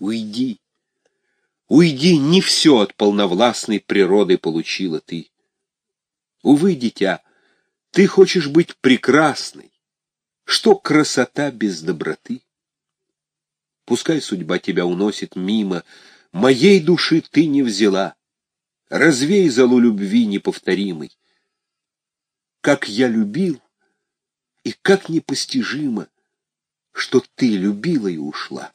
Уйди, уйди, не все от полновластной природы получила ты. Увы, дитя, ты хочешь быть прекрасной. Что красота без доброты? Пускай судьба тебя уносит мимо, моей души ты не взяла. Развей залу любви неповторимой. Как я любил, и как непостижимо, что ты любила и ушла.